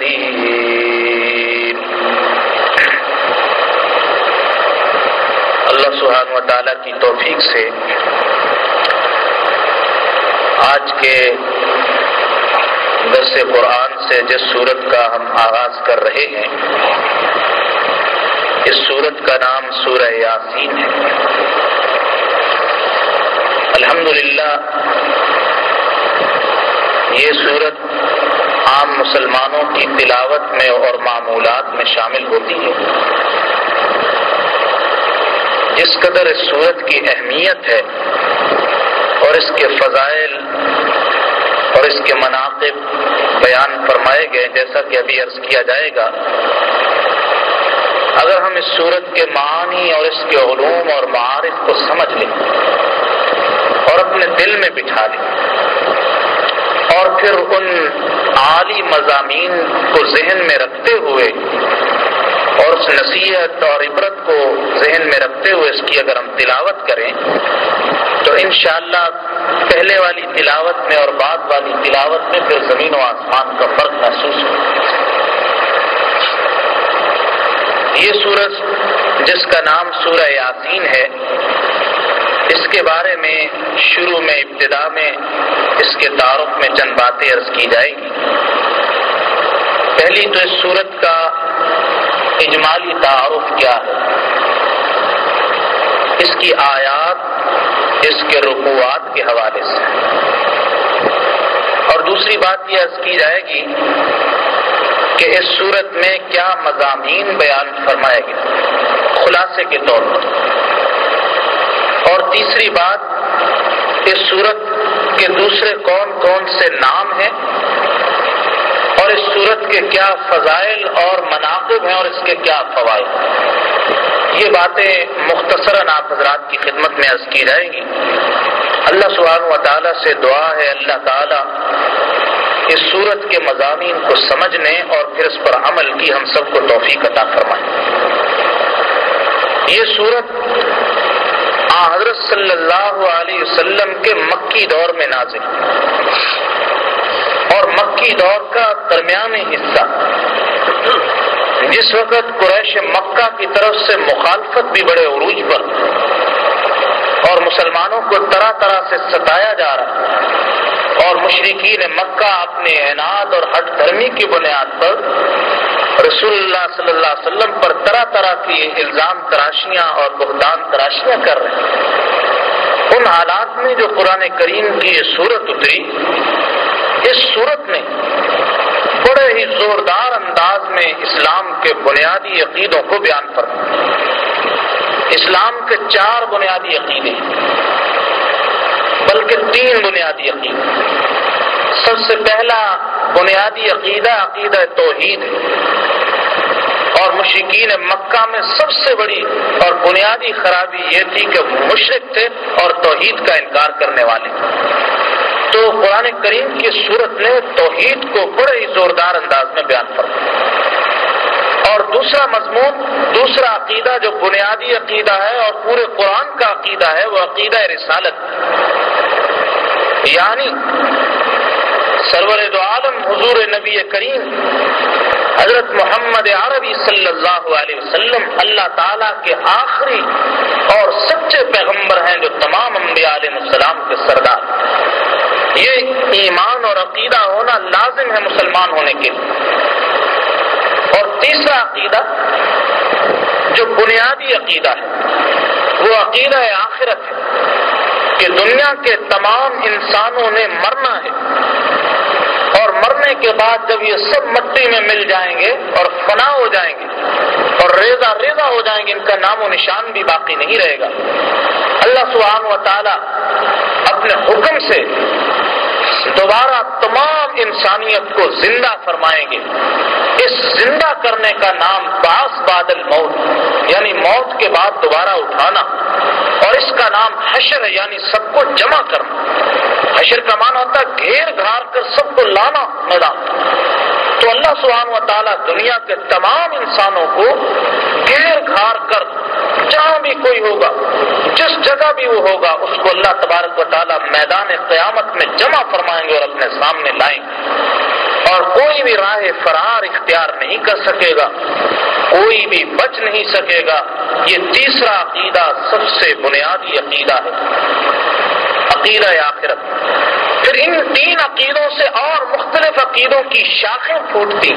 لمن اللہ سبحانہ و تعالیٰ کی توفیق سے آج کے درس قرآن سے جس صورت کا ہم آغاز کر رہے ہیں، اس صورت کا نام سورہ یاسین ہے۔ الحمدللہ، یہ صورت عام مسلمانوں کی تلاوت میں اور معمولات میں شامل ہوتی ہے۔ جس قدر اس صورت کی اہمیت ہے اور اس کے فضائل اور اس کے مناقب بیان فرمائے گئے، جیسا کہ ابھی عرض کیا جائے گا، اگر ہم اس صورت کے معنی اور اس کے علوم اور معارف کو سمجھ لیں اور اپنے دل میں بٹھا لیں اور پھر ان عالی مضامین کو ذہن میں رکھتے ہوئے اور اس نصیحت اور عبرت کو ذہن میں رکھتے ہوئے اس کی اگر ہم تلاوت کریں، تو انشاءاللہ پہلے والی تلاوت میں اور بعد والی تلاوت میں پھر زمین و آسمان کا فرق محسوس ہو۔ یہ سورج جس کا نام سورہ یاسین ہے اس کے بارے میں شروع میں ابتدا میں اس کے تعارف میں چند باتیں عرض کی جائیں گی۔ پہلی تو اس صورت کا اجمالی تعارف کیا ہے۔ اس کی آیات، اس کے رکوات کے حوالے سے۔ اور دوسری بات یہ عرض کی جائے گی کہ اس صورت میں کیا مضامین بیان فرمائے گئے۔ خلاصے کے طور پر۔ تیسری بات اس صورت کے دوسرے کون کون سے نام ہیں اور اس صورت کے کیا فضائل اور مناقب ہیں اور اس کے کیا فوائد یہ باتیں مختصراً آپ حضرات کی خدمت میں عرض کی جائیں گی۔ اللہ سبحانہ و تعالیٰ سے دعا ہے، اللہ تعالیٰ اس صورت کے مضامین کو سمجھنے اور پھر اس پر عمل کی ہم سب کو توفیق عطا فرمائیں یہ صورت حضرت صلی اللہ علیہ وسلم کے مکی دور میں نازل اور مکی دور کا درمیانی حصہ۔ جس وقت قریش مکہ کی طرف سے مخالفت بھی بڑے عروج پر اور مسلمانوں کو طرح طرح سے ستایا جا رہا۔ اور مشرقین مکہ اپنے اعناد اور ہٹ دھرمی کی بنیاد پر رسول اللہ صلی اللہ علیہ وسلم پر طرح طرح کی الزام تراشیاں اور بہتان تراشیاں کر رہے ہیں۔ ان حالات میں جو قرآن کریم کی یہ صورت اتری، اس صورت میں بڑے ہی زوردار انداز میں اسلام کے بنیادی عقیدوں کو بیان فرما اسلام کے چار بنیادی عقیدے بلکہ تین بنیادی عقیدے سب سے پہلا بنیادی عقیدہ عقیدہ توحید اور مشکین مکہ میں سب سے بڑی اور بنیادی خرابی یہ تھی کہ مشرق تھے اور توحید کا انکار کرنے والے تو قرآن کریم کی صورت نے توحید کو بڑے ہی زوردار انداز میں بیان فرمایا۔ اور دوسرا مضمون، دوسرا عقیدہ جو بنیادی عقیدہ ہے اور پورے قرآن کا عقیدہ ہے، وہ عقیدہ رسالت۔ یعنی سرور دو عالم، حضور نبی کریم، حضرت محمد عربی صلی اللہ علیہ وسلم، اللہ تعالیٰ کے آخری اور سچے پیغمبر ہیں جو تمام انبیاء علیہ السلام کے سردار۔ یہ ایمان اور عقیدہ ہونا لازم ہے مسلمان ہونے کے لیے۔ اور تیسرا عقیدہ جو بنیادی عقیدہ ہے، وہ عقیدہ آخرت ہے کہ دنیا کے تمام انسانوں نے مرنا ہے۔ اور مرنے کے بعد جب یہ سب مٹی میں مل جائیں گے اور فنا ہو جائیں گے اور ریزا ریزا ہو جائیں گے، ان کا نام و نشان بھی باقی نہیں رہے گا۔ اللہ سبحانہ و تعالی اپنے حکم سے دوبارہ تمام انسانیت کو زندہ فرمائیں گے۔ اس زندہ کرنے کا نام باس بادل موت یعنی موت کے بعد دوبارہ اٹھانا، اور اس کا نام حشر ہے یعنی سب کو جمع کرنا۔ حشر کا مان ہوتا ہے گھیر گھار کر سب کو لانا میدان تو اللہ سبحانہ و تعالیٰ دنیا کے تمام انسانوں کو گھیر گھار کر جہاں بھی کوئی ہوگا، جس جگہ بھی وہ ہوگا، اس کو اللہ تبارک و تعالیٰ میدان قیامت میں جمع فرمائیں گے اور اپنے سامنے لائیں گے۔ اور کوئی بھی راہ فرار اختیار نہیں کر سکے گا، کوئی بھی بچ نہیں سکے گا۔ یہ تیسرا عقیدہ سب سے بنیادی عقیدہ ہے۔ عقیدہ آخرت۔ پھر ان تین عقیدوں سے اور مختلف عقیدوں کی شاخیں پھوٹتی۔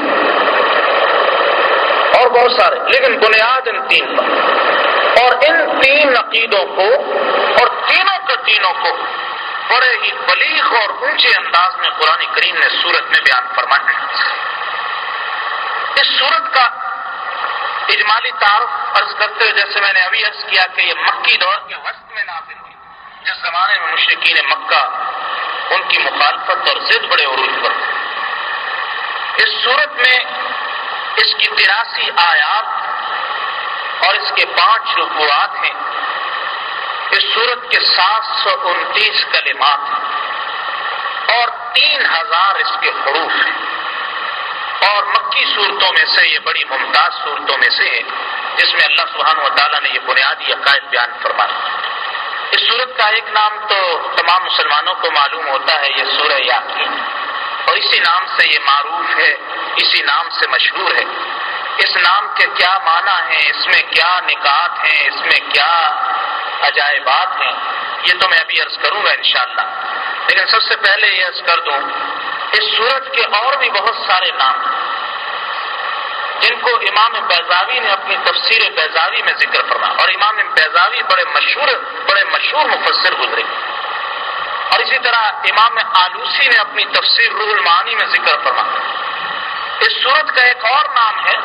اور بہت سارے، لیکن بنیاد ان تین پر۔ اور ان تین عقیدوں کو اور تینوں کے تینوں کو بڑے ہی بلیغ اور اونچے انداز میں قرآن کریم نے سورت میں بیان فرمایا اس سورت کا اجمالی تعارف عرض کرتے ہوئے جیسے میں نے ابھی عرض کیا کہ یہ مکی دور کے وسط میں نازل ہوئی، جس زمانے میں مشرقین مکہ ان کی مخالفت اور ضد بڑے عروج پر اس صورت میں اس کی تراسی آیات اور اس کے پانچ رکوات ہیں۔ اس صورت کے سات سو انتیس کلمات ہیں اور تین ہزار اس کے حروف ہیں۔ اور مکی صورتوں میں سے، یہ بڑی ممتاز صورتوں میں سے ہے جس میں اللہ سبحانہ و تعالیٰ نے یہ بنیادی عقائد بیان فرمایا اس صورت کا ایک نام تو تمام مسلمانوں کو معلوم ہوتا ہے، یہ سورہ یاقین اور اسی نام سے یہ معروف ہے اسی نام سے مشہور ہے۔ اس نام کے کیا معنی ہیں؟ اس میں کیا نکات ہیں؟ اس میں کیا عجائبات ہیں؟ یہ تو میں ابھی عرض کروں گا انشاءاللہ۔ لیکن سب سے پہلے یہ عرض کر دوں، اس سورت کے اور بھی بہت سارے نام جن کو امام بیزاوی نے اپنی تفسیر بیزاوی میں ذکر فرما اور امام بیزاوی بڑے مشہور بڑے مشہور مفسر گزرے۔ اور اسی طرح امام آلوسی نے اپنی تفسیر روح المعانی میں ذکر فرما اس سورت کا ایک اور نام ہے،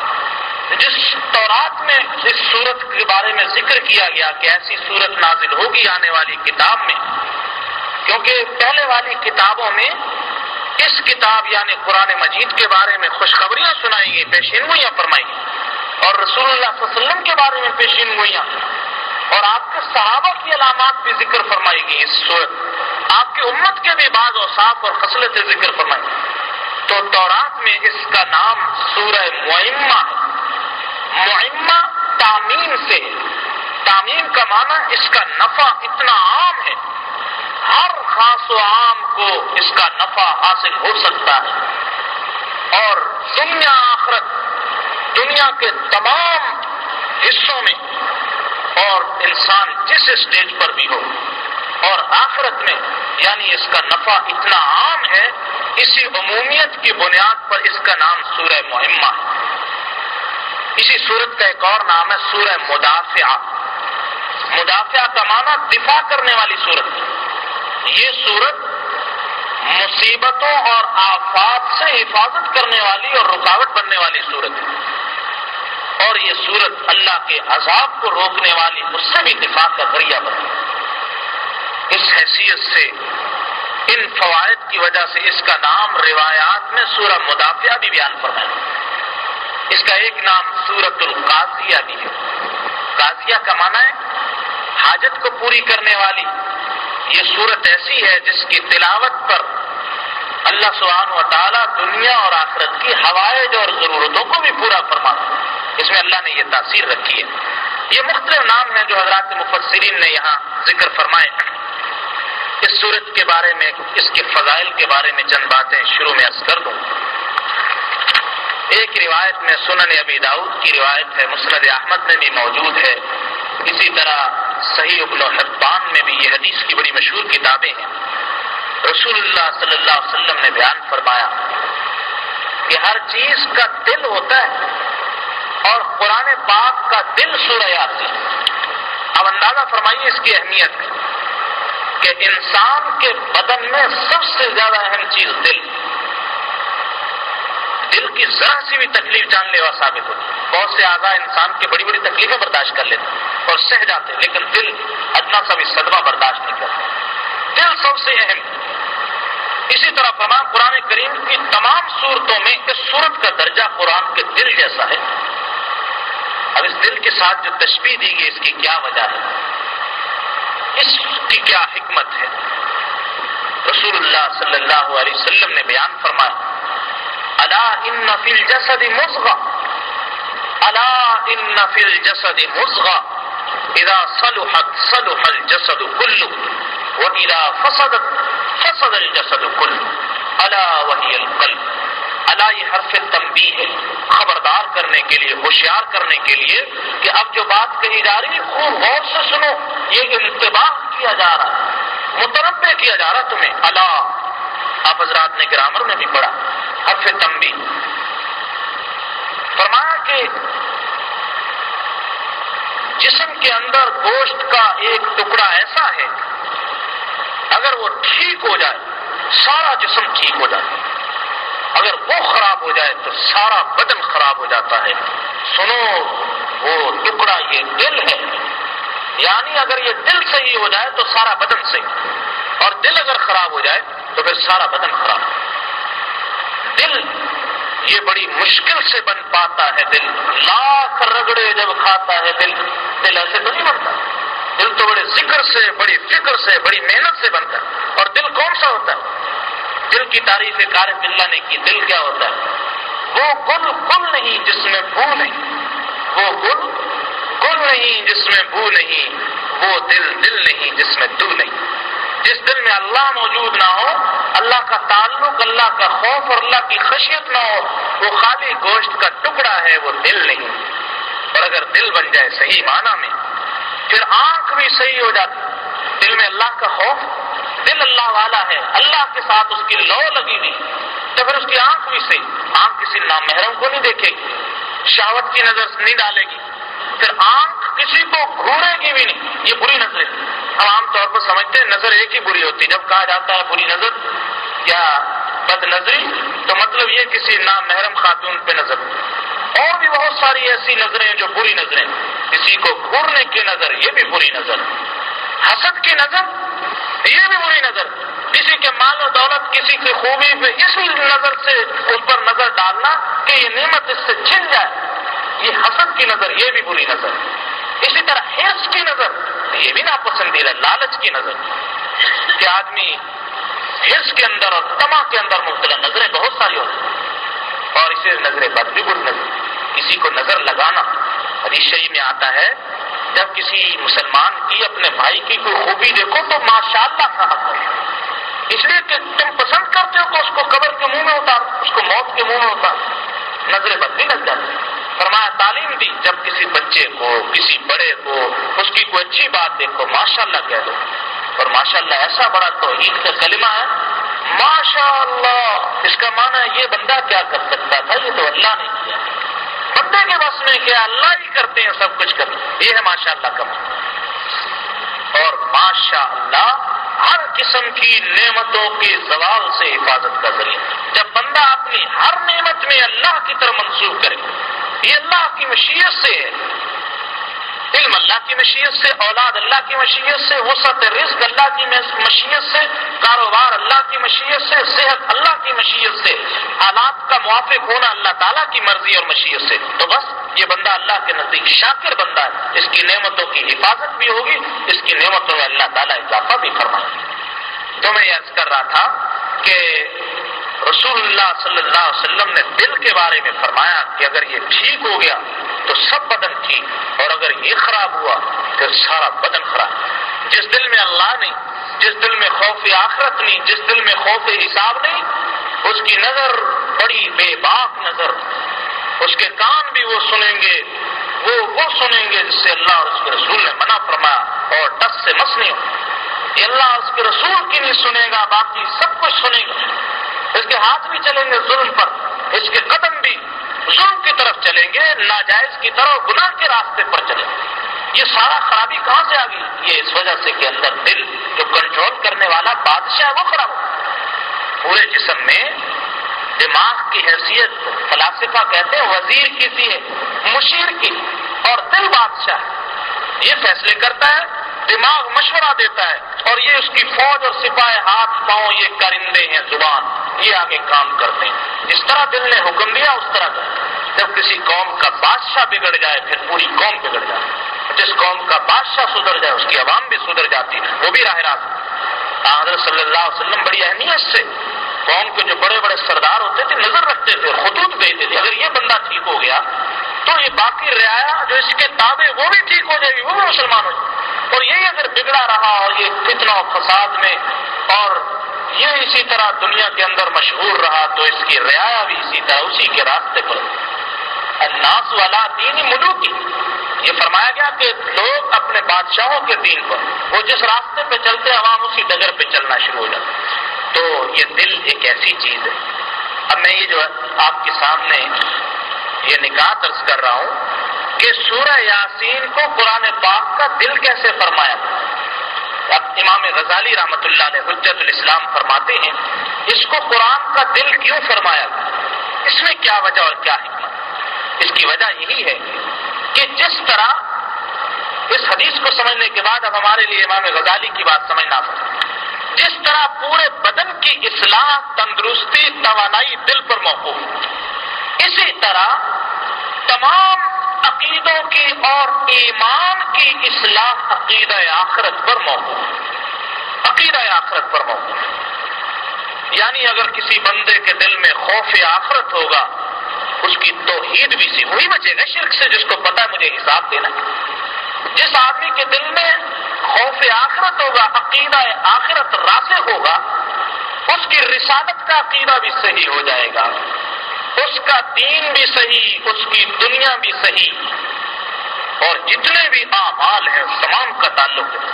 جس تورات میں اس صورت کے بارے میں ذکر کیا گیا کہ ایسی صورت نازل ہوگی آنے والی کتاب میں۔ کیونکہ پہلے والی کتابوں میں اس کتاب یعنی قرآن مجید کے بارے میں خوشخبریاں سنائی گئی پیشین گوئیاں فرمائی گئی اور رسول اللہ صلی اللہ علیہ وسلم کے بارے میں پیشین گوئیاں اور آپ کے صحابہ کی علامات بھی ذکر فرمائی گئی اس صورت آپ کی امت کے بھی بعض اوصاف اور خصلت ذکر فرمائی تو تورات میں اس کا نام سورہ معمہ ہے معمہ تعمیم سے تعمیم کا معنی اس کا نفع اتنا عام ہے۔ ہر خاص و عام کو اس کا نفع حاصل ہو سکتا ہے۔ اور دنیا آخرت، دنیا کے تمام حصوں میں، اور انسان جس اسٹیج پر بھی ہو۔ اور آخرت میں یعنی اس کا نفع اتنا عام ہے، اسی عمومیت کی بنیاد پر اس کا نام سورہ مہمہ ہے۔ اسی صورت کا ایک اور نام ہے سورہ مدافعہ۔ مدافعہ کا معنی دفاع کرنے والی صورت۔ یہ صورت مصیبتوں اور آفات سے حفاظت کرنے والی اور رکاوٹ بننے والی صورت ہے۔ اور یہ صورت اللہ کے عذاب کو روکنے والی، اس سے بھی دفاع کا ذریعہ بنے اس حیثیت سے، ان فوائد کی وجہ سے اس کا نام روایات میں سورہ مدافعہ بھی بیان فرمایا اس کا ایک نام سورت القاضیہ بھی ہے۔ قاضیہ کا معنی ہے حاجت کو پوری کرنے والی۔ یہ صورت ایسی ہے جس کی تلاوت پر اللہ سبحانہ و تعالیٰ دنیا اور آخرت کی حوائج اور ضرورتوں کو بھی پورا فرما اس میں اللہ نے یہ تاثیر رکھی ہے۔ یہ مختلف نام ہیں جو حضرات مفسرین نے یہاں ذکر فرمائے۔ اس صورت کے بارے میں، اس کے فضائل کے بارے میں چند باتیں شروع میں کر دوں۔ ایک روایت میں سنن ابی داؤد کی روایت ہے، مسند احمد میں بھی موجود ہے۔ اسی طرح صحیح ابن حبان میں بھی یہ حدیث کی بڑی مشہور کتابیں ہیں۔ رسول اللہ صلی اللہ علیہ وسلم نے بیان فرمایا کہ ہر چیز کا دل ہوتا ہے اور قرآن پاک کا دل سورہ آتی اب اندازہ فرمائیے اس کی اہمیت۔ کہ انسان کے بدن میں سب سے زیادہ اہم چیز دل۔ دل کی ذرا سی بھی تکلیف جان لیوا ثابت ہوتی بہت سے آگاہ انسان کی بڑی بڑی تکلیفیں برداشت کر لیتے اور سہ جاتے لیکن دل ادنا سا بھی صدمہ برداشت نہیں کرتا۔ دل سب سے اہم۔ اسی طرح تمام قرآن کریم کی تمام صورتوں میں اس صورت کا درجہ قرآن کے دل جیسا ہے۔ اب اس دل کے ساتھ جو تشبیح دی گئی اس کی کیا وجہ ہے؟ اس کی کیا حکمت ہے؟ رسول اللہ صلی اللہ علیہ وسلم نے بیان فرمایا اللہ ان فی الجسد مزغا اللہ ان فی الجسد مزغا اذا صلحت صلح الجسد كله واذا فسدت فسد الجسد كله الا وهي القلب۔ اللہ یہ حرف تمبی ہے، خبردار کرنے کے لیے، ہوشیار کرنے کے لیے کہ اب جو بات کہی جا رہی خوب غور سے سنو، یہ انتباہ کیا جا رہا متربع کیا جا رہا تمہیں اللہ آپ حضرات نے گرامر میں بھی پڑھا حرف تمبی فرمایا کہ جسم کے اندر گوشت کا ایک ٹکڑا ایسا ہے اگر وہ ٹھیک ہو جائے سارا جسم ٹھیک ہو جائے اگر وہ خراب ہو جائے تو سارا بدن خراب ہو جاتا ہے سنو وہ ٹکڑا یہ دل ہے یعنی اگر یہ دل صحیح ہو جائے تو سارا بدن صحیح۔ اور دل اگر خراب ہو جائے تو پھر سارا بدن خراب۔ دل یہ بڑی مشکل سے بن پاتا ہے دل۔ لاکھ رگڑے جب کھاتا ہے دل۔ دل ایسے تو نہیں بنتا۔ دل تو بڑے ذکر سے، بڑی فکر سے، بڑی محنت سے بنتا ہے۔ اور دل کون سا ہوتا ہے؟ دل کی تعریف کار بلّہ نے کی۔ دل کیا ہوتا ہے؟ وہ گل گل نہیں جس میں بو نہیں وہ گل گل نہیں، جس میں بو نہیں، وہ دل دل نہیں، جس میں دو نہیں۔ جس دل میں اللہ موجود نہ ہو، اللہ کا تعلق، اللہ کا خوف اور اللہ کی خشیت نہ ہو، وہ خالی گوشت کا ٹکڑا ہے، وہ دل نہیں۔ اور اگر دل بن جائے صحیح معنی میں، پھر آنکھ بھی صحیح ہو جاتی۔ دل میں اللہ کا خوف، دل اللہ والا ہے، اللہ کے ساتھ اس کی لو لگی ہوئی۔ تو پھر اس کی آنکھ بھی صحیح۔ آنکھ کسی نامحرم کو نہیں دیکھے گی شاوت کی نظر نہیں ڈالے گی۔ پھر آنکھ کسی کو گھورے گی بھی نہیں، یہ بری نظر ہے ہم عام طور پر سمجھتے ہیں نظر ایک ہی بری ہوتی ہے۔ جب کہا جاتا ہے بری نظر یا بد نظری، تو مطلب یہ کسی نام محرم خاتون پہ نظر۔ اور بھی بہت ساری ایسی نظریں جو بری نظریں کسی کو گھورنے کی نظر، یہ بھی بری نظر۔ حسد کی نظر، یہ بھی بری نظر۔ کسی کے مال و دولت، کسی کی خوبی پہ اسی نظر سے اس پر نظر ڈالنا کہ یہ نعمت اس سے چھن جائے۔ یہ حسد کی نظر، یہ بھی بری نظر۔ اسی طرح حرص کی نظر، یہ بھی ناپسندیدہ، لالچ کی نظر۔ کہ آدمی حرص کے اندر اور تما کے اندر مبتلا، نظریں بہت ساری ہوتی اور اسی نظریں بد بھی بری نظر۔ کسی کو نظر لگانا حدیث شہی میں آتا ہے، جب کسی مسلمان کی، اپنے بھائی کی کوئی خوبی دیکھو تو ماشاء اللہ کا حق اس لیے کہ تم پسند کرتے ہو کہ اس کو قبر کے منہ میں اتار اس کو موت کے منہ میں اتار نظریں بد بھی لگ جاتی فرمایا تعلیم دی، جب کسی بچے کو، کسی بڑے کو، اس کی کوئی اچھی بات دیکھو ماشاء اللہ کہہ دو۔ اور ماشاء اللہ ایسا بڑا توحید کا کلمہ ہے ماشاء اللہ اس کا معنی یہ بندہ کیا کر سکتا تھا؟ یہ تو اللہ نے کیا۔ بندے کے بس میں کیا، اللہ ہی کرتے ہیں سب کچھ کرتے ہیں یہ ہے ماشاء اللہ کا معنی۔ اور ماشاء اللہ ہر قسم کی نعمتوں کے زوال سے حفاظت کا ذریعہ۔ جب بندہ اپنی ہر نعمت میں اللہ کی طرف منسوخ کرے یہ اللہ کی مشیت سے ہے علم اللہ کی مشیت سے، اولاد اللہ کی مشیت سے، وسعت رزق اللہ کی مشیت سے، کاروبار اللہ کی مشیت سے، صحت اللہ کی مشیت سے، حالات کا موافق ہونا اللہ تعالیٰ کی مرضی اور مشیت سے۔ تو بس، یہ بندہ اللہ کے نزدیک شاکر بندہ ہے۔ اس کی نعمتوں کی حفاظت بھی ہوگی، اس کی نعمتوں میں اللہ تعالیٰ اضافہ بھی فرمائے۔ تو میں یہ عرض کر رہا تھا کہ رسول اللہ صلی اللہ علیہ وسلم نے دل کے بارے میں فرمایا کہ اگر یہ ٹھیک ہو گیا تو سب بدن ٹھیک، اور اگر یہ خراب ہوا پھر سارا بدن خراب۔ جس دل میں اللہ نہیں، جس دل میں خوف آخرت نہیں، جس دل میں خوف حساب نہیں، اس کی نظر بڑی بے باک نظر۔ اس کے کان بھی وہ سنیں گے، وہ وہ سنیں گے جس سے اللہ اور اس کے رسول نے منع فرمایا، اور ٹس سے مس نہیں یہ اللہ اس کے رسول کی نہیں سنے گا، باقی سب کچھ سنے گا اس کے ہاتھ بھی چلیں گے ظلم پر، اس کے قدم بھی ظلم کی طرف چلیں گے، ناجائز کی طرف گناہ کے راستے پر چلیں گے۔ یہ سارا خرابی کہاں سے آ گئی؟ یہ اس وجہ سے کہ اندر دل جو کنٹرول کرنے والا بادشاہ ہے، وہ خراب ہو پورے جسم میں دماغ کی حیثیت، فلاسفہ کہتے ہیں، وزیر کی سی ہے، مشیر کی، اور دل بادشاہ یہ فیصلے کرتا ہے، دماغ مشورہ دیتا ہے، اور یہ اس کی فوج اور سپاہی ہاتھ، پاؤں، یہ کرندے ہیں زبان۔ یہ آگے کام کرتے ہیں۔ جس طرح دل نے حکم دیا، اس طرح جب کسی قوم کا بادشاہ بگڑ جائے، پھر پوری قوم بگڑ جائے۔ جس قوم کا بادشاہ سدھر جائے، اس کی عوام بھی سدھر جاتی وہ بھی راہ راست۔ حضرت صلی اللہ علیہ وسلم بڑی اہمیت سے قوم کے جو بڑے بڑے سردار ہوتے تھے، نظر رکھتے تھے، خطوط بھیجتے تھے۔ اگر یہ بندہ ٹھیک ہو گیا، تو یہ باقی رعایا جو اس کے تابے وہ بھی ٹھیک ہو جائے گی، وہ بھی مسلمان ہو جائے اور یہی اگر بگڑا رہا، اور یہ فتنہ و فساد میں اور یہ اسی طرح دنیا کے اندر مشہور رہا تو اس کی رعایا بھی اسی طرح اسی کے راستے پر۔ الناس والا دین ملوکی۔ یہ فرمایا گیا کہ لوگ اپنے بادشاہوں کے دین پر، وہ جس راستے پہ چلتے عوام اسی ڈگر پہ چلنا شروع ہو جاتا تو یہ دل ایک ایسی چیز ہے۔ اب میں یہ جو آپ کے سامنے یہ نکاح درج کر رہا ہوں کہ سورہ یاسین کو قرآن پاک کا دل کیسے فرمایا اب امام غزالی رحمۃ اللہ علیہ حجت الاسلام فرماتے ہیں، اس کو قرآن کا دل کیوں فرمایا اس میں کیا وجہ اور کیا حکمت؟ اس کی وجہ یہی ہے کہ جس طرح اس حدیث کو سمجھنے کے بعد اب ہمارے لیے امام غزالی کی بات سمجھنا پڑتا جس طرح پورے بدن کی اصلاح، تندرستی، توانائی دل پر موقوف۔ اسی طرح تمام عقیدوں کی اور ایمان کی اصلاح عقیدہ آخرت پر موقوف عقیدہ آخرت پر موقوف یعنی اگر کسی بندے کے دل میں خوف آخرت ہوگا، اس کی توحید بھی سی وہی بچے گا، شرک سے، جس کو پتا مجھے حساب دینا جس آدمی کے دل میں خوف آخرت ہوگا، عقیدہ آخرت راسے ہوگا، اس کی رسالت کا عقیدہ بھی صحیح ہو جائے گا۔ اس کا دین بھی صحیح، اس کی دنیا بھی صحیح۔ اور جتنے بھی اعمال ہیں، تمام کا تعلق ہے۔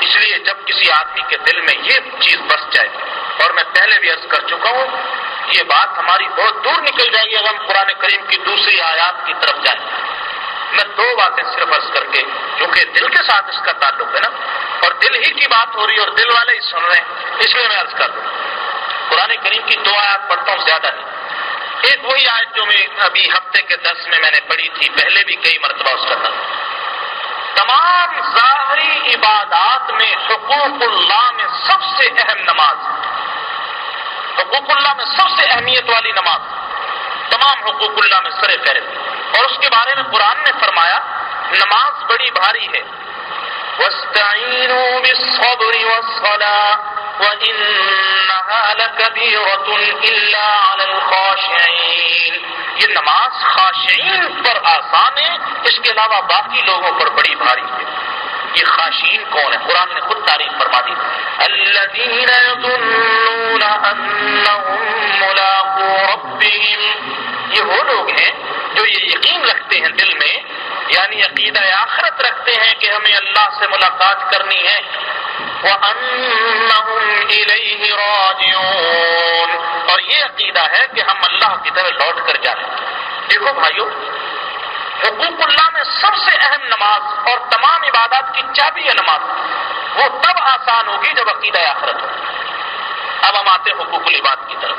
اس لیے جب کسی آدمی کے دل میں یہ چیز بس جائے، اور میں پہلے بھی عرض کر چکا ہوں، یہ بات ہماری بہت دور نکل جائے گی، اگر ہم قرآن کریم کی دوسری آیات کی طرف جائیں۔ میں دو باتیں صرف عرض کر کے کیونکہ دل کے ساتھ اس کا تعلق ہے نا، اور دل ہی کی بات ہو رہی ہے اور دل والے ہی سن رہے ہیں، اس لیے میں عرض کر دوں قرآن کریم کی دو آیات پڑھتا ہوں، زیادہ نہیں۔ ایک وہی آیت جو میں ابھی ہفتے کے دس میں میں نے پڑھی تھی، پہلے بھی کئی مرتبہ اس کا تمام ظاہری عبادات میں حقوق اللہ میں سب سے اہم نماز۔ حقوق اللہ میں سب سے اہمیت والی نماز۔ تمام حقوق اللہ میں سر فہرست۔ اور اس کے بارے میں قرآن نے فرمایا، نماز بڑی بھاری ہے۔ وَاسْتَعِينُوا بِالصَّبْرِ وَالصَّلَاةِ یہ نماز خاشعین پر آسان ہے، اس کے علاوہ باقی لوگوں پر بڑی بھاری ہے۔ یہ خاشین کون ہے؟ قرآن نے خود تعریف فرما دی۔ الذين يظنون انهم ملاقو ربهم یہ وہ لوگ ہیں جو یہ یقین رکھتے ہیں دل میں یعنی عقیدہ آخرت رکھتے ہیں کہ ہمیں اللہ سے ملاقات کرنی ہے۔ اور یہ عقیدہ ہے کہ ہم اللہ کی طرح لوٹ کر جائیں۔ دیکھو بھائیو، حقوق اللہ میں سب سے اہم نماز اور تمام عبادات کی چابی ہے نماز، وہ تب آسان ہوگی جب عقیدہ آخرت ہو۔ اب ہم آتے حقوق العباد کی طرف۔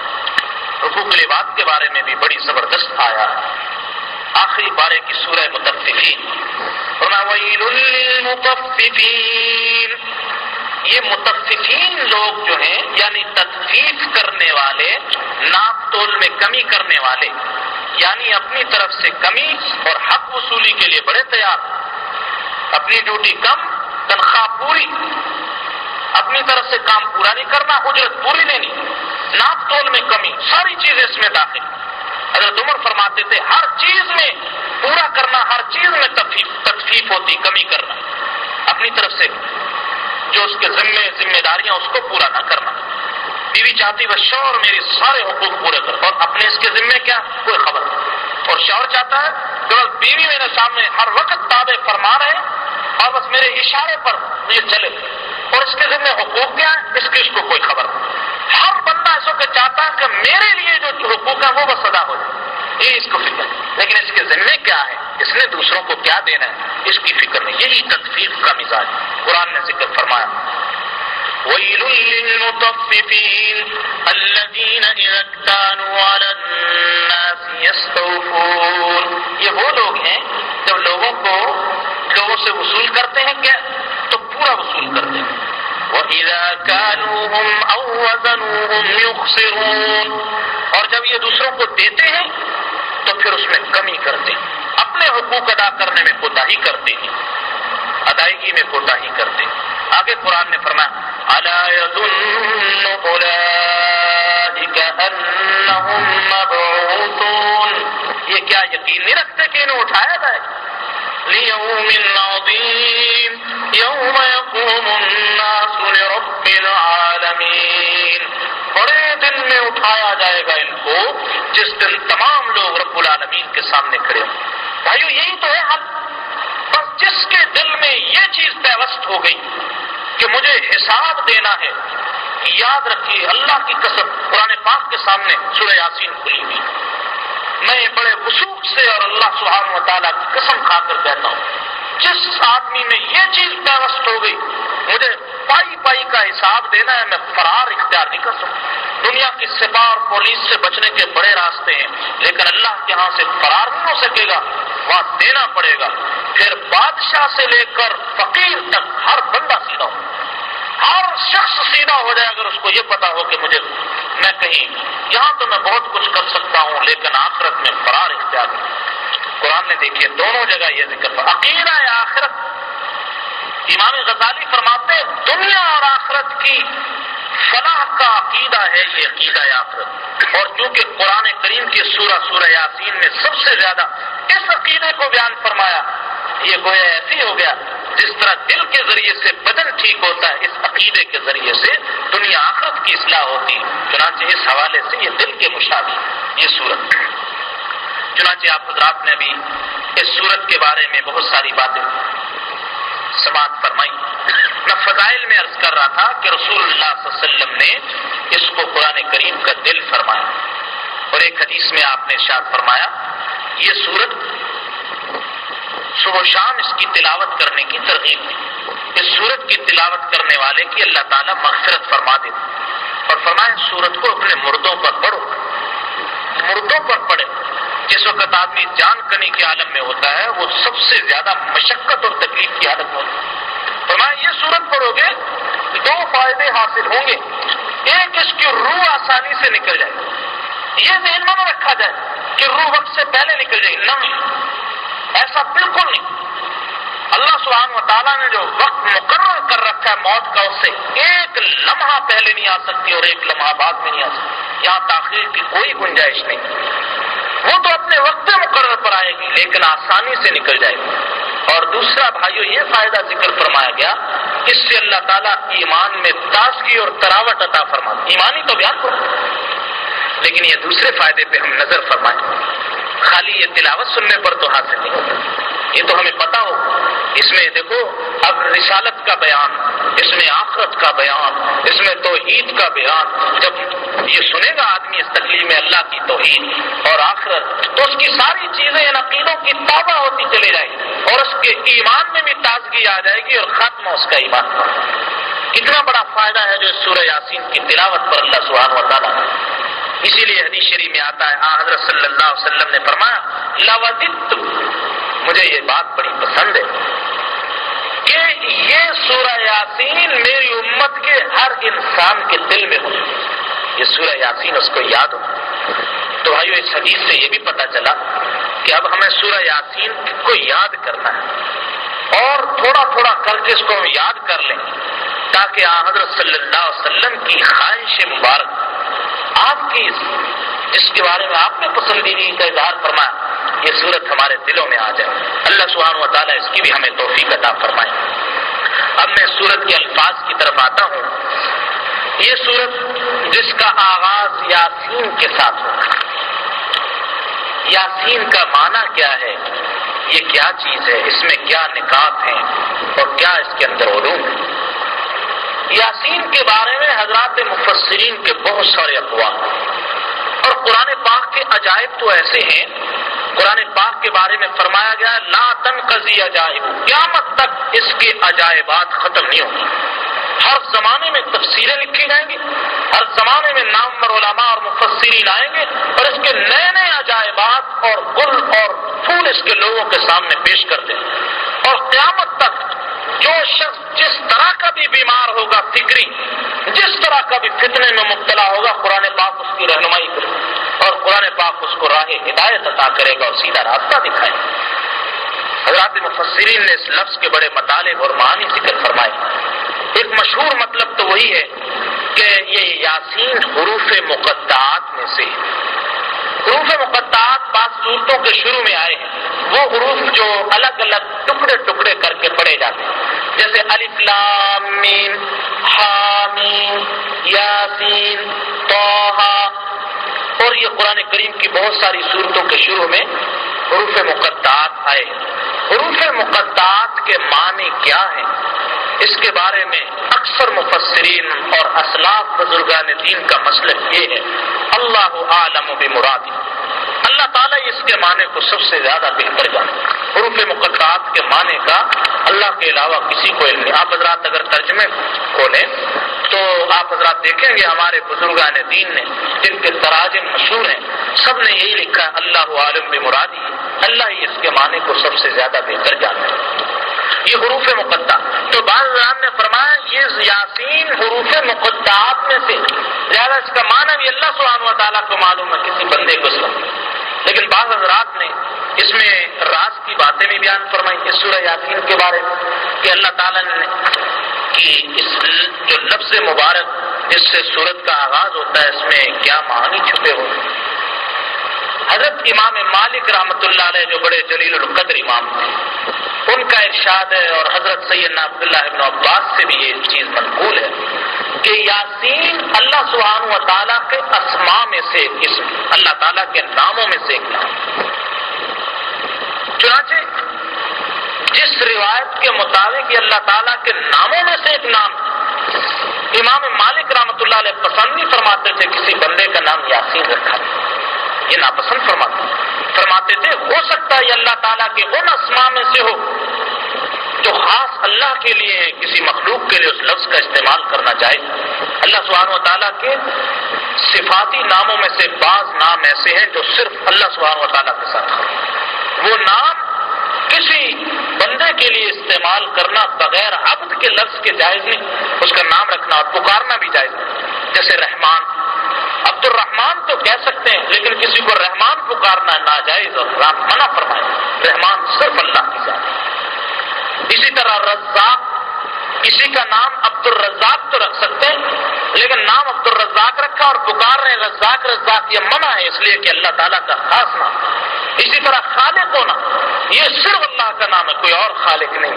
حقوق العباد کے بارے میں بھی بڑی زبردست آیا ہے آخری بارے کی سورہ متفقین یہ متفقین لوگ جو ہیں یعنی تدفیف کرنے والے، ناپ تول میں کمی کرنے والے یعنی اپنی طرف سے کمی اور حق وصولی کے لیے بڑے تیار، اپنی ڈیوٹی کم، تنخواہ پوری، اپنی طرف سے کام پورا نہیں کرنا، اجرت پوری لینی، ناپ تول میں کمی، ساری چیزیں اس میں داخل۔ حضرت عمر فرماتے تھے، ہر چیز میں پورا کرنا، ہر چیز میں تکلیف ہوتی، کمی کرنا۔ اپنی طرف سے جو اس کے ذمے ذمہ داریاں اس کو پورا نہ کرنا۔ بیوی چاہتی وہ شور میری سارے حقوق پورے کر اور اپنے اس کے ذمے کیا؟ کوئی خبر اور شور چاہتا ہے کہ بس بیوی میرے سامنے ہر وقت تابے فرما رہے، اور بس میرے اشارے پر یہ چلے۔ اور اس کے ذمے حقوق کیا ہے اس کی اس کو کوئی خبر نہیں۔ ہر بندہ ایسا کہ چاہتا ہے کہ میرے لیے جو حقوق ہے وہ بس ادا ہو جائے۔ یہ اس کو فکر لیکن اس کے ذمے کیا ہے؟ اس نے دوسروں کو کیا دینا ہے؟ اس کی فکر نہیں، یہی تدفیف کا مزاج قرآن نے ذکر فرمایا۔ وَيْلٌ لِّلْمُطَفِّفِينَ الَّذِينَ إِذَا اكْتَانُوا عَلَى النَّاسِ يَسْتَوْفُونَ۔ یہ وہ لوگ ہیں، جب لوگوں کو لوگوں سے وصول کرتے ہیں کیا؟ تو پورا وصول کرتے ہیں۔ وَإِذَا كَانُوهُمْ أَوْ وَزَنُوهُمْ يُخْسِرُونَ۔ اور جب یہ دوسروں کو دیتے ہیں، تو پھر اس میں کمی کرتے ہیں۔ اپنے حقوق ادا کرنے میں کوتا ہی کرتے ہیں۔ ادائیگی میں کوتا ہی کرتے ہیں۔ آگے قرآن نے فرمایا یہ کیا یقین نہیں رکھتے کہ انہیں اٹھایا جائے؟ ليوم عظيم يوم يقوم الناس لرب العالمين اٹھایا جائے گا ان کو جس دن تمام لوگ رب العالمین کے سامنے کھڑے ہوں۔ بھائیو، یہی تو ہے حل بس جس کے دل میں یہ چیز پیوست ہو گئی کہ مجھے حساب دینا ہے، یاد رکھیے، اللہ کی قسم، قرآن پاک کے سامنے سورہ یاسین کھلی ہوئی میں بڑے وسوخ سے اور اللہ سبحانہ و تعالیٰ کی قسم کھا کر کہتا ہوں، جس آدمی میں یہ چیز پیوست ہو گئی، مجھے پائی پائی کا حساب دینا ہے، میں فرار اختیار نہیں کر سکتا۔ دنیا کی سپاہ اور پولیس سے بچنے کے بڑے راستے ہیں، لیکن اللہ کے ہاں سے فرار نہیں ہو سکے گا۔ وہاں دینا پڑے گا۔ پھر بادشاہ سے لے کر فقیر تک ہر بندہ سیدھا ہو۔ ہر شخص سیدھا ہو جائے اگر اس کو یہ پتا ہو کہ مجھے میں کہیں یہاں تو میں بہت کچھ کر سکتا ہوں، لیکن آخرت میں فرار اختیار قرآن نے دیکھیے دونوں جگہ یہ ذکر عقیدہ ہے آخرت۔ امام غزالی فرماتے دنیا اور آخرت کی فلاح کا عقیدہ ہے یہ عقیدہ آخرت۔ اور کیونکہ قرآن کریم کی سورہ سورہ یاسین نے سب سے زیادہ اس عقیدے کو بیان فرمایا، یہ گویا ایسی ہو گیا جس طرح دل کے ذریعے سے بدن ٹھیک ہوتا ہے، اس عقیدے کے ذریعے سے دنیا آخرت کی اصلاح ہوتی چنانچہ اس حوالے سے یہ دل کے مشابہ یہ صورت۔ چنانچہ آپ حضرات نے بھی اس صورت کے بارے میں بہت ساری باتیں سماعت فرمائی میں فضائل میں عرض کر رہا تھا کہ رسول اللہ صلی اللہ علیہ وسلم نے اس کو قرآن کریم کا دل فرمایا۔ اور ایک حدیث میں آپ نے ارشاد فرمایا یہ صورت صبح و شام اس کی تلاوت کرنے کی ترغیب دی اس صورت کی تلاوت کرنے والے کی اللہ تعالیٰ مغفرت فرما دے۔ اور فرمائے سورت کو اپنے مردوں پر پڑھو۔ مردوں پر پڑھے۔ جس وقت آدمی جان کنی کے عالم میں ہوتا ہے، وہ سب سے زیادہ مشقت اور تکلیف کی حالت ہوتی ہے۔ یہ صورت پڑھو گے، دو فائدے حاصل ہوں گے۔ ایک اس کی روح آسانی سے نکل جائے۔ یہ ذہن میں رکھا جائے۔ کہ روح وقت سے پہلے نکل جائے، نہ۔ ایسا بالکل نہیں۔ اللہ سبحانہ و تعالیٰ نے جو وقت مقرر کر رکھا ہے موت کا، اس سے ایک لمحہ پہلے نہیں آ سکتی اور ایک لمحہ بعد میں نہیں آ سکتی۔ یہاں تاخیر کی کوئی گنجائش نہیں۔ وہ تو اپنے وقت مقرر پر آئے گی، لیکن آسانی سے نکل جائے گی۔ اور دوسرا بھائیو، یہ فائدہ ذکر فرمایا گیا، اس سے اللہ تعالیٰ ایمان میں تازگی اور تراوٹ عطا فرما ایمانی تو بیان کرو۔ لیکن یہ دوسرے فائدے پہ ہم نظر فرمائیں۔ خالی یہ تلاوت سننے پر تو حاصل نہیں یہ تو ہمیں پتا ہو۔ اس میں دیکھو، اب رسالت کا بیان، اس میں آخرت کا بیان، اس میں توحید کا بیان۔ جب یہ سنے گا آدمی اس تکلیف میں اللہ کی توحید اور آخرت، تو اس کی ساری چیزیں ان عقیدوں کی تابہ ہوتی چلی جائے گی اور اس کے ایمان میں بھی تازگی آ جائے گی اور ختم اس کا ایمان۔ کتنا بڑا فائدہ ہے جو سورہ یاسین کی تلاوت پر اللہ سبحانہ و تعالیٰ اسی لیے حدیث شریف میں آتا ہے حضرت صلی اللہ علیہ وسلم نے فرمایا لوادت مجھے یہ بات بڑی پسند ہے کہ یہ سورہ یاسین میری امت کے ہر انسان کے دل میں ہو یہ سورہ یاسین، اس کو یاد ہو۔ تو بھائیو، اس حدیث سے یہ بھی پتا چلا کہ اب ہمیں سورہ یاسین کو یاد کرنا ہے۔ اور تھوڑا تھوڑا کر کے اس کو ہم یاد کر لیں تاکہ حضرت صلی اللہ علیہ وسلم کی خواہش مبارک آپ کی جس کے بارے میں آپ نے پسندیدگی کا اظہار فرمایا، یہ صورت ہمارے دلوں میں آ جائے۔ اللہ سبحانہ و تعالیٰ اس کی بھی ہمیں توفیق عطا فرمائے۔ اب میں سورت کے الفاظ کی طرف آتا ہوں۔ یہ سورت جس کا آغاز یاسین کے ساتھ ہو۔ یاسین کا معنی کیا ہے؟ یہ کیا چیز ہے؟ اس میں کیا نکات ہیں؟ اور کیا اس کے اندر علوم ہے یاسین کے بارے میں حضرات مفسرین کے بہت سارے اقوام اور قرآن پاک کے عجائب تو ایسے ہیں۔ قرآن پاک کے بارے میں فرمایا گیا لا تنقضی عجائب، قیامت تک اس کے عجائبات ختم نہیں ہوں گی ہر زمانے میں تفسیریں لکھی جائیں گی، ہر زمانے میں نام علماء اور مفسرین آئیں گے اور اس کے نئے نئے عجائبات اور گل اور پھول اس کے لوگوں کے سامنے پیش کر دیں۔ اور قیامت تک جو شخص جس طرح کا بھی بیمار ہوگا فکری، جس طرح کا بھی فتنے میں مبتلا ہوگا، قرآن پاک اس کی رہنمائی کرے اور قرآن پاک اس کو راہ ہدایت عطا کرے گا اور سیدھا راستہ دکھائے گا۔ حضرات مفسرین نے اس لفظ کے بڑے مطالب اور معنی ذکر فرمائے۔ ایک مشہور مطلب تو وہی ہے کہ یہ یاسین حروف مقدعات میں سے حروف مقدعات بعض صورتوں کے شروع میں آئے ہیں۔ وہ حروف جو الگ الگ ٹکڑے ٹکڑے کر کے پڑھے جاتے ہیں۔ جیسے الفلام حامین یاسین توحا اور یہ قرآن کریم کی بہت ساری صورتوں کے شروع میں حروف مقدعات آئے حروف مقدعات کے معنی کیا ہیں؟ اس کے بارے میں اکثر مفسرین اور اسلاف بزرگان دین کا مسئلہ یہ ہے، اللہ عالم بمرادی۔ اللہ تعالیٰ اس کے معنی کو سب سے زیادہ بہتر جانے حروف مقدعات کے معنی کا اللہ کے علاوہ کسی کو علم نہیں۔ آپ حضرات اگر ترجمے کھولیں تو آپ حضرات دیکھیں گے ہمارے بزرگان دین نے، جن کے تراجم مشہور ہیں، سب نے یہی لکھا ہے، اللہ عالم بمرادی۔ اللہ ہی اس کے معنی کو سب سے زیادہ بہتر جانتے ہیں یہ حروف مقدہ تو بعض نے فرمایا، یہ یاسین حروف مقدعات میں سے زیادہ اس کا معنی بھی اللہ سبحانہ و تعالیٰ کو معلوم ہے، کسی بندے کو سمجھ لیکن بعض حضرات نے اس میں راز کی باتیں بھی بیان فرمائی اس سورہ یاسین کے بارے میں کہ اللہ تعالیٰ نے کہ اس جو لفظ مبارک جس سے سورت کا آغاز ہوتا ہے، اس میں کیا معنی چھپے ہوئے حضرت امام مالک رحمۃ اللہ علیہ جو بڑے جلیل القدر امام تھے، ان کا ارشاد ہے اور حضرت سیدنا عبداللہ ابن عباس سے بھی یہ چیز منقول ہے کہ یاسین اللہ سبحانہ و تعالیٰ کے اسما میں سے اسم اللہ تعالیٰ کے ناموں میں سے ایک نام چنانچہ جس روایت کے مطابق یہ اللہ تعالیٰ کے ناموں میں سے ایک نام امام مالک رحمۃ اللہ علیہ پسند نہیں فرماتے تھے، کسی بندے کا نام یاسین رکھا۔ یہ ناپسند فرماتے فرماتے تھے، ہو سکتا ہے اللہ تعالیٰ کے ان اسما میں سے ہو جو خاص اللہ کے لیے ہے کسی مخلوق کے لیے اس لفظ کا استعمال کرنا چاہے۔ اللہ سبحانہ و تعالیٰ کے صفاتی ناموں میں سے بعض نام ایسے ہیں جو صرف اللہ سبحانہ و تعالیٰ کے ساتھ وہ نام کسی بندے کے لیے استعمال کرنا بغیر عبد کے لفظ کے جائز نہیں، اس کا نام رکھنا اور پکارنا بھی جائز۔ نہیں جیسے رحمان الرحمان تو کہہ سکتے ہیں، لیکن کسی کو رحمان پکارنا ناجائز اور منع فرمائے۔ رحمان صرف اللہ کی ذات اسی طرح رزاق کسی کا نام عبد الرزاق تو رکھ سکتے ہیں، لیکن نام عبد الرزاق رکھا اور پکار رہے رزاق رزاق یہ منع ہے، اس لیے کہ اللہ تعالیٰ کا خاص نام اسی طرح خالق ہونا، یہ صرف اللہ کا نام ہے، کوئی اور خالق نہیں۔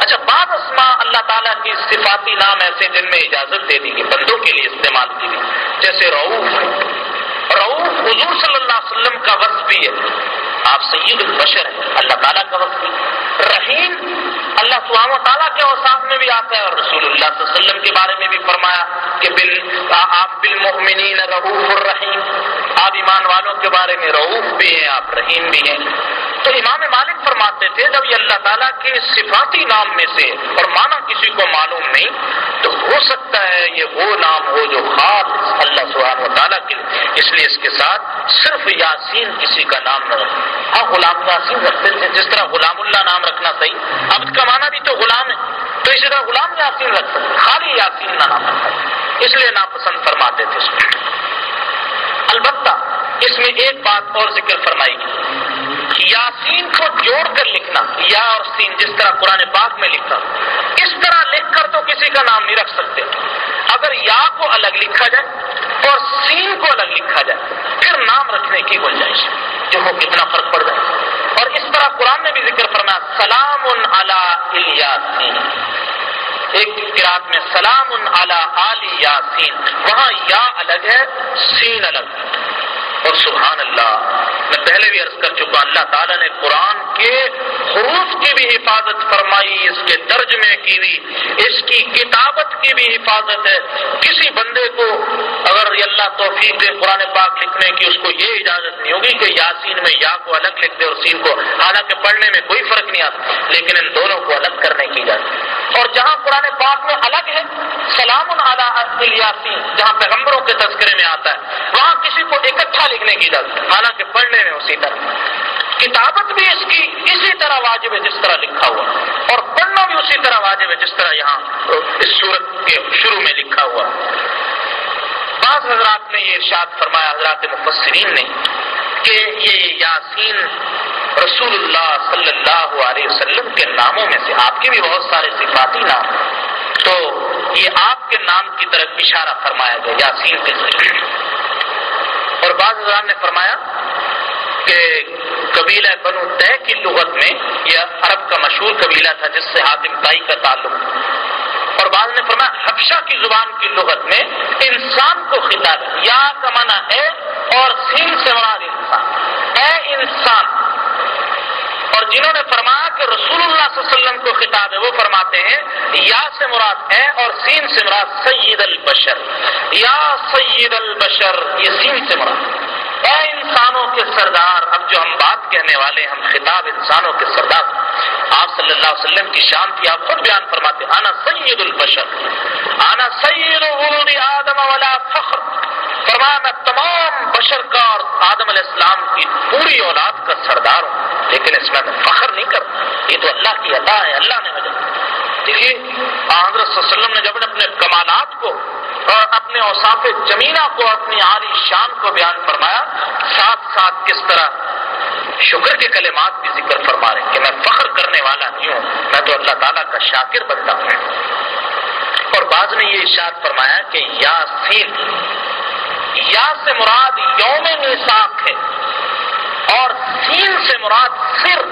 اچھا بعض اسماء اللہ تعالیٰ کی صفاتی نام ایسے جن میں اجازت دے دی گئی بندوں کے لیے استعمال کی گئی جیسے رعوف۔ رعوف حضور صلی اللہ علیہ وسلم کا وصف بھی ہے۔ آپ سید البشر ہیں، اللہ تعالیٰ کا وقت رحیم، اللہ سبحانہ و تعالیٰ کے اوساف میں بھی آتا ہے۔ اور رسول اللہ صلی اللہ علیہ وسلم کے بارے میں بھی فرمایا کہ بل آپ بالمؤمنین رعوف الرحیم۔ آپ ایمان والوں کے بارے میں رعوف بھی ہیں، آپ رحیم بھی ہیں۔ تو امام مالک فرماتے تھے، جب یہ اللہ تعالیٰ کے صفاتی نام میں سے اور مانا کسی کو معلوم نہیں، تو ہو سکتا ہے یہ وہ نام ہو جو خاص اللہ سبحانہ و تعالیٰ کے اس لیے اس کے ساتھ صرف یاسین کسی کا نام نہ رکھے ہاں غلام یاسین رکھتے تھے۔ جس طرح غلام اللہ نام رکھنا صحیح، اب کا معنی بھی تو غلام ہے۔ تو اسی طرح غلام یاسین رکھ سکتے خالی یاسین نہ نام رکھا اس لیے ناپسند فرماتے تھے۔ اس میں البتہ اس میں ایک بات اور ذکر فرمائی گئی۔ یاسین کو جوڑ کر لکھنا، یا اور سین جس طرح قرآن پاک میں لکھا۔ اس طرح لکھ کر تو کسی کا نام نہیں رکھ سکتے۔ اگر یا کو الگ لکھا جائے اور سین کو الگ لکھا جائے، پھر نام رکھنے کی گنجائش۔ جو ہو کتنا فرق پڑ جائے۔ اور اس طرح قرآن نے بھی ذکر فرمایا، سلام الیاسین ایک قرآن میں سلام آلی یاسین۔ وہاں یا الگ ہے، سین الگ۔ اور سبحان اللہ، میں پہلے بھی عرض کر چکا، اللہ تعالیٰ نے قرآن کے حروف کی بھی حفاظت فرمائی، اس کے ترجمے کی بھی، اس کی کتابت کی بھی حفاظت ہے۔ کسی بندے کو اگر اللہ توفیق دے قرآن پاک لکھنے کی، اس کو یہ اجازت نہیں ہوگی کہ یاسین میں یا کو الگ لکھ دے اور سین کو، حالانکہ پڑھنے میں کوئی فرق نہیں آتا، لیکن ان دونوں کو الگ کرنے کی اجازت۔ اور جہاں قرآن پاک میں الگ ہے، سلام یاسین جہاں پیغمبروں کے تذکرے میں آتا ہے، وہاں کسی کو اکٹھا لکھنے کی اجازت حالانکہ پڑھنے میں اسی طرح۔ کتابت بھی اس کی اسی طرح واجب ہے جس طرح لکھا ہوا اور پڑھنا بھی اسی طرح واجب ہے جس طرح یہاں اس صورت کے شروع میں لکھا ہوا بعض حضرات نے یہ ارشاد فرمایا، حضرات مفسرین نے، کہ یہ یاسین رسول اللہ صلی اللہ علیہ وسلم کے ناموں میں سے آپ کے بھی بہت سارے صفاتی نام تو یہ آپ کے نام کی طرف اشارہ فرمایا گیا، یاسین کے ذریعے۔ اور بعض حضرات نے فرمایا کہ قبیلہ بنو طے کی لغت میں یہ عرب کا مشہور قبیلہ تھا جس سے حاتم تائی کا تعلق۔ اور بعض نے فرمایا حبشہ کی زبان کی لغت میں انسان کو خطاب یا کا معنی ہے اور سین سے مراد انسان۔ اے انسان اور جنہوں نے فرمایا کہ رسول اللہ صلی اللہ علیہ وسلم کو خطاب ہے وہ فرماتے ہیں، یا سے مراد ہے اور سین سے مراد سید البشر۔ یا سید البشر، یہ سین سے مراد۔ اے انسانوں کے سردار، اب جو ہم بات کہنے والے ہم خطاب انسانوں کے سردار۔ آپ صلی اللہ علیہ وسلم کی شان کی آپ خود بیان فرماتے آنا سید البشر آنا سید آدم والا فخر۔ فرمایا، میں تمام بشر کا اور آدم علیہ السلام کی پوری اولاد کا سردار ہوں، لیکن اس میں میں فخر نہیں کرتا۔ یہ تو اللہ کی عطا ہے، اللہ نے مجھے دیکھیے حضرت صلی اللہ علیہ وسلم نے جب اپنے کمالات کو اور اپنے اوساف جمینہ کو، اپنی عالی شان کو بیان فرمایا، ساتھ ساتھ کس طرح شکر کے کلمات بھی ذکر فرما رہے کہ میں فخر کرنے والا نہیں ہوں، میں تو اللہ تعالیٰ کا شاکر بنتا ہوں۔ اور بعض نے یہ ارشاد فرمایا کہ یا سین یا سے مراد یوم نصاق ہے، اور سین سے مراد سر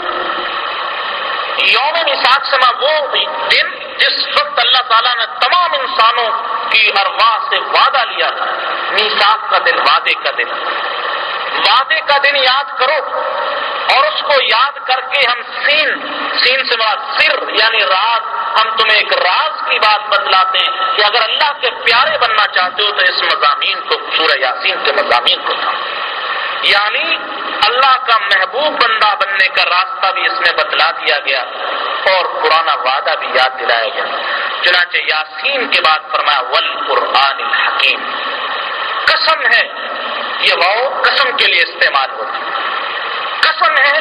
یوم نصاق سے وہ دن جس وقت اللہ تعالیٰ نے تمام انسانوں کی ارواح سے وعدہ لیا تھا میساک کا دن، وعدے کا دن۔ وعدے کا دن یاد کرو اور اس کو یاد کر کے ہم سین سین سے بعد سر یعنی رات ہم تمہیں ایک راز کی بات بتلاتے ہیں کہ اگر اللہ کے پیارے بننا چاہتے ہو تو اس مضامین کو، سورہ یاسین کے مضامین کو تھا یعنی اللہ کا محبوب بندہ بننے کا راستہ بھی اس میں بتلا دیا گیا اور پرانا وعدہ بھی یاد دلایا گیا۔ چنانچہ یاسین کے بعد فرمایا ول قرآن الحکیم۔ قسم ہے، یہ وہ قسم کے لیے استعمال ہوتی قسم ہے،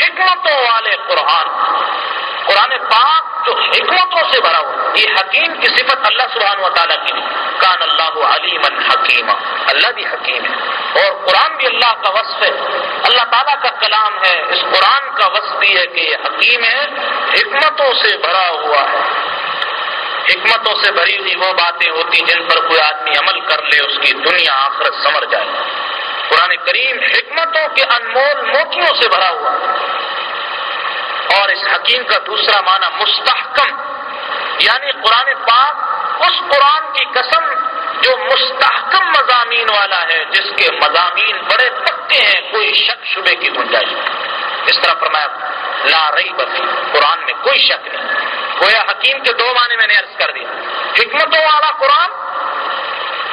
حکمتوں والے قرآن۔ قرآن پاک جو حکمتوں سے بھرا ہوا۔ یہ حکیم کی صفت اللہ سبحانہ و تعالیٰ کی نہیں۔ کان اللہ علیم حکیم اللہ بھی حکیم ہے۔ اور قرآن بھی اللہ کا وصف ہے۔ اللہ تعالیٰ کا کلام ہے۔ اس قرآن کا وصف بھی ہے کہ یہ حکیم ہے۔ حکمتوں سے بھرا ہوا ہے۔ حکمتوں سے بھری ہوئی وہ باتیں ہوتی جن پر کوئی آدمی عمل کر لے، اس کی دنیا آخرت سمر جائے۔ قرآن کریم حکمتوں کے انمول موتیوں سے بھرا ہوا اور اس حکیم کا دوسرا معنی مستحکم یعنی قرآن پاک اس قرآن کی قسم جو مستحکم مضامین والا ہے، جس کے مضامین بڑے پکے ہیں، کوئی شک شبے کی گنجائش اس طرح فرمایا، لا رئی بفی قرآن میں کوئی شک نہیں۔ گویا حکیم کے دو معنی میں نے عرض کر دیا۔ حکمتوں والا قرآن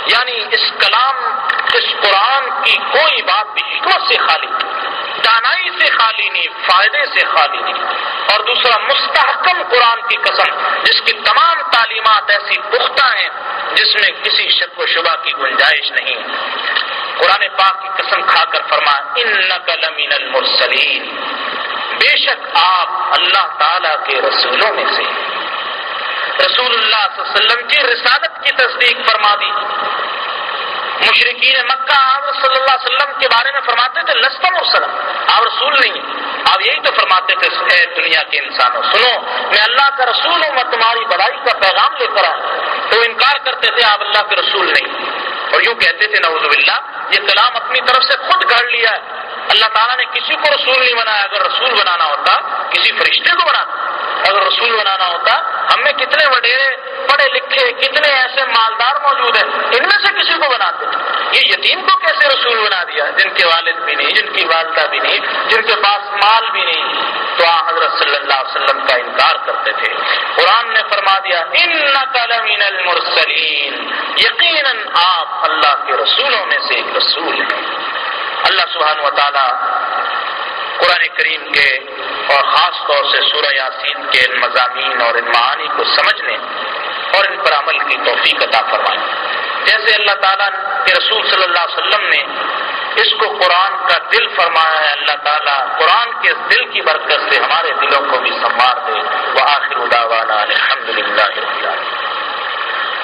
یعنی اس کلام، اس قرآن کی کوئی بات بھی حکمت سے خالی دانائی سے خالی نہیں، فائدے سے خالی نہیں۔ اور دوسرا، مستحکم قرآن کی قسم، جس کی تمام تعلیمات ایسی پختہ ہیں جس میں کسی شک و شبہ کی گنجائش نہیں۔ قرآن پاک کی قسم کھا کر فرما ان نقل المرسلین۔ بے شک آپ اللہ تعالی کے رسولوں میں سے رسول اللہ صلی اللہ علیہ وسلم کی رسالت کی تصدیق فرما دی۔ مشرقین مکہ آپ صلی اللہ علیہ وسلم کے بارے میں فرماتے تھے، لستم وسلم آپ رسول نہیں آپ یہی تو فرماتے تھے، اے دنیا کے انسانوں، سنو، میں اللہ کا رسول ہوں، میں تمہاری بڑائی کا پیغام لے کر آؤں تو انکار کرتے تھے، آپ اللہ کے رسول نہیں اور یوں کہتے تھے نوز باللہ، یہ کلام اپنی طرف سے خود گھڑ لیا ہے۔ اللہ تعالیٰ نے کسی کو رسول نہیں بنایا۔ اگر رسول بنانا ہوتا، کسی فرشتے کو بنانا اگر رسول بنانا ہوتا، ہم میں کتنے وڈیرے پڑھے لکھے کتنے ایسے مالدار موجود ہیں؟ ان میں سے کسی کو بناتے یہ یتیم کو کیسے رسول بنا دیا؟ جن کے والد بھی نہیں، جن کی والدہ بھی نہیں، جن کے پاس مال بھی نہیں۔ تو آ حضرت صلی اللہ علیہ وسلم کا انکار کرتے تھے۔ قرآن نے فرما دیا ان المرسلین یقیناً آپ اللہ کے رسولوں میں سے ایک رسول ہیں۔ اللہ سبحانہ و تعالی قرآن کریم کے اور خاص طور سے سورہ یاسین کے ان مضامین اور ان معانی کو سمجھنے اور ان پر عمل کی توفیق عطا فرمائے۔ جیسے اللہ تعالیٰ کے رسول صلی اللہ علیہ وسلم نے اس کو قرآن کا دل فرمایا ہے، اللہ تعالیٰ قرآن کے دل کی برکت سے ہمارے دلوں کو بھی سنوار دے۔ وہ آخر دعوانا الحمد للہ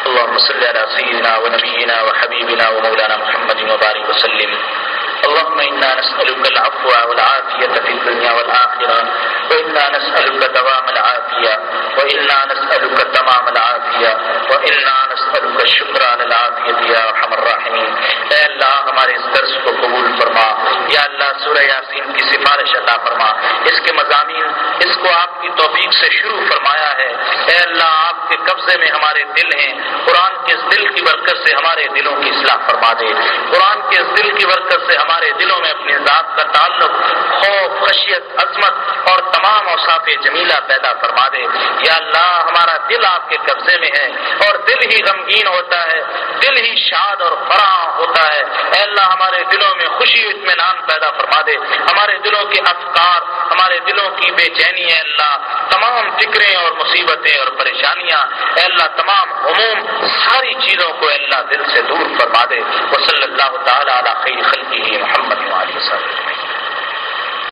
اللهم صل على سيدنا ونبينا وحبيبنا ومولانا محمد وبارك وسلم اللهم إنا نسألك العفو والعافية في الدنيا والآخرة وإنا نسألك دوام العافية وإنا نسألك تمام العافية وإنا نسألك الشكر على العافية يا رحم الراحمين. اے اللہ ہمارے اس درس کو قبول فرما. یا اللہ سورہ یاسین کی سفارش عطا فرما۔ اس کے مضامین اس کو آپ کی توفیق سے شروع فرمایا ہے۔ اے اللہ، آپ کے قبضے میں ہمارے دل ہیں۔ قرآن کے اس دل کی برکت سے ہمارے دلوں کی اصلاح فرما دے۔ قرآن کے اس دل کی برکت سے ہمارے دلوں میں اپنی ذات کا تعلق، خوف، خشیت، عظمت اور تمام اوساف جمیلہ پیدا فرما دے۔ یا اللہ، ہمارا دل آپ کے قبضے میں ہے اور دل ہی غمگین ہوتا ہے، دل ہی شاد اور فراہ ہوتا ہے۔ اے اللہ، ہمارے دلوں میں خوشی، اطمینان پیدا فرما دے۔ ہمارے دلوں کے افکار ہمارے دلوں کی بے چینی ہے اللہ۔ تمام فکریں اور مصیبتیں اور پریشانیاں، اے اللہ، تمام عموم ساری چیزوں کو اے اللہ دل سے دور فرما دے۔ وہ صلی اللہ تعالیٰ علیہ خیر خلقی محمد وسلم